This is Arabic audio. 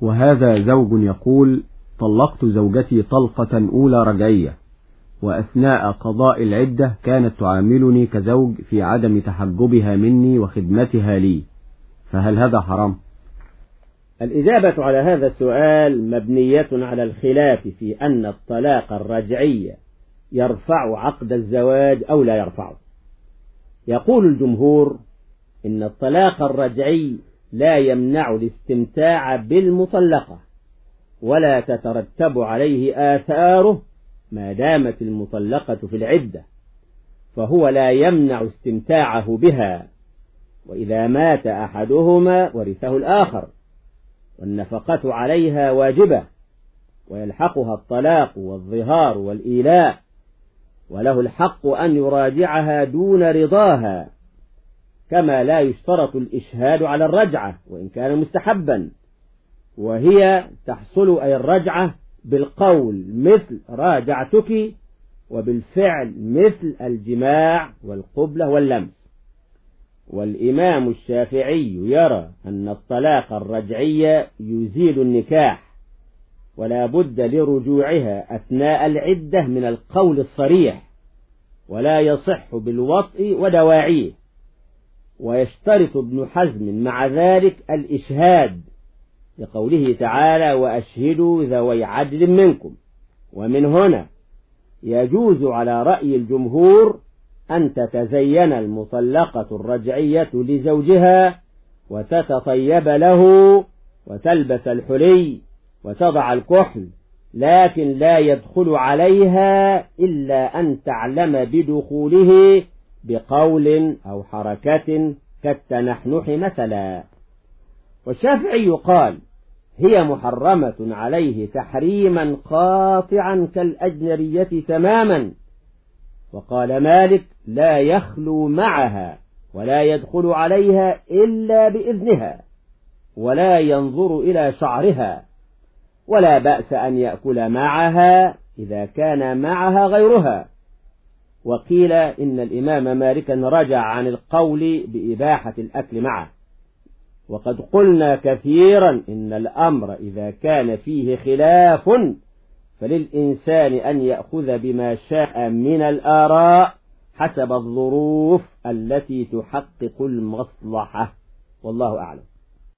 وهذا زوج يقول طلقت زوجتي طلقة أولى رجعية وأثناء قضاء العدة كانت تعاملني كزوج في عدم تحجبها مني وخدمتها لي فهل هذا حرام؟ الإجابة على هذا السؤال مبنية على الخلاف في أن الطلاق الرجعي يرفع عقد الزواج أو لا يرفعه يقول الجمهور إن الطلاق الرجعي لا يمنع الاستمتاع بالمطلقة ولا تترتب عليه آثاره ما دامت المطلقة في العدة فهو لا يمنع استمتاعه بها وإذا مات أحدهما ورثه الآخر والنفقة عليها واجبة ويلحقها الطلاق والظهار والإيلاء وله الحق أن يراجعها دون رضاها. كما لا يشترط الإشهاد على الرجعة وإن كان مستحبا. وهي تحصل أي الرجعة بالقول مثل راجعتك وبالفعل مثل الجماع والقبلة واللمس. والإمام الشافعي يرى أن الطلاق الرجعي يزيل النكاح ولا بد لرجوعها أثناء العدة من القول الصريح ولا يصح بالوطء ودواعيه. ويشترط ابن حزم مع ذلك الإشهاد لقوله تعالى وأشهدوا ذوي عدل منكم. ومن هنا يجوز على رأي الجمهور أن تتزين المطلقة الرجعية لزوجها وتتطيب له وتلبس الحلي وتضع الكحل لكن لا يدخل عليها إلا أن تعلم بدخوله بقول أو حركة كالتنحنح مثلا والشافعي قال هي محرمة عليه تحريما قاطعا كالأجنبية تماما. وقال مالك لا يخلو معها ولا يدخل عليها إلا بإذنها ولا ينظر إلى شعرها ولا بأس أن يأكل معها إذا كان معها غيرها. وقيل إن الإمام مالكا رجع عن القول بإباحة الأكل معه. وقد قلنا كثيرا إن الأمر إذا كان فيه خلاف فللإنسان أن يأخذ بما شاء من الآراء حسب الظروف التي تحقق المصلحة. والله أعلم.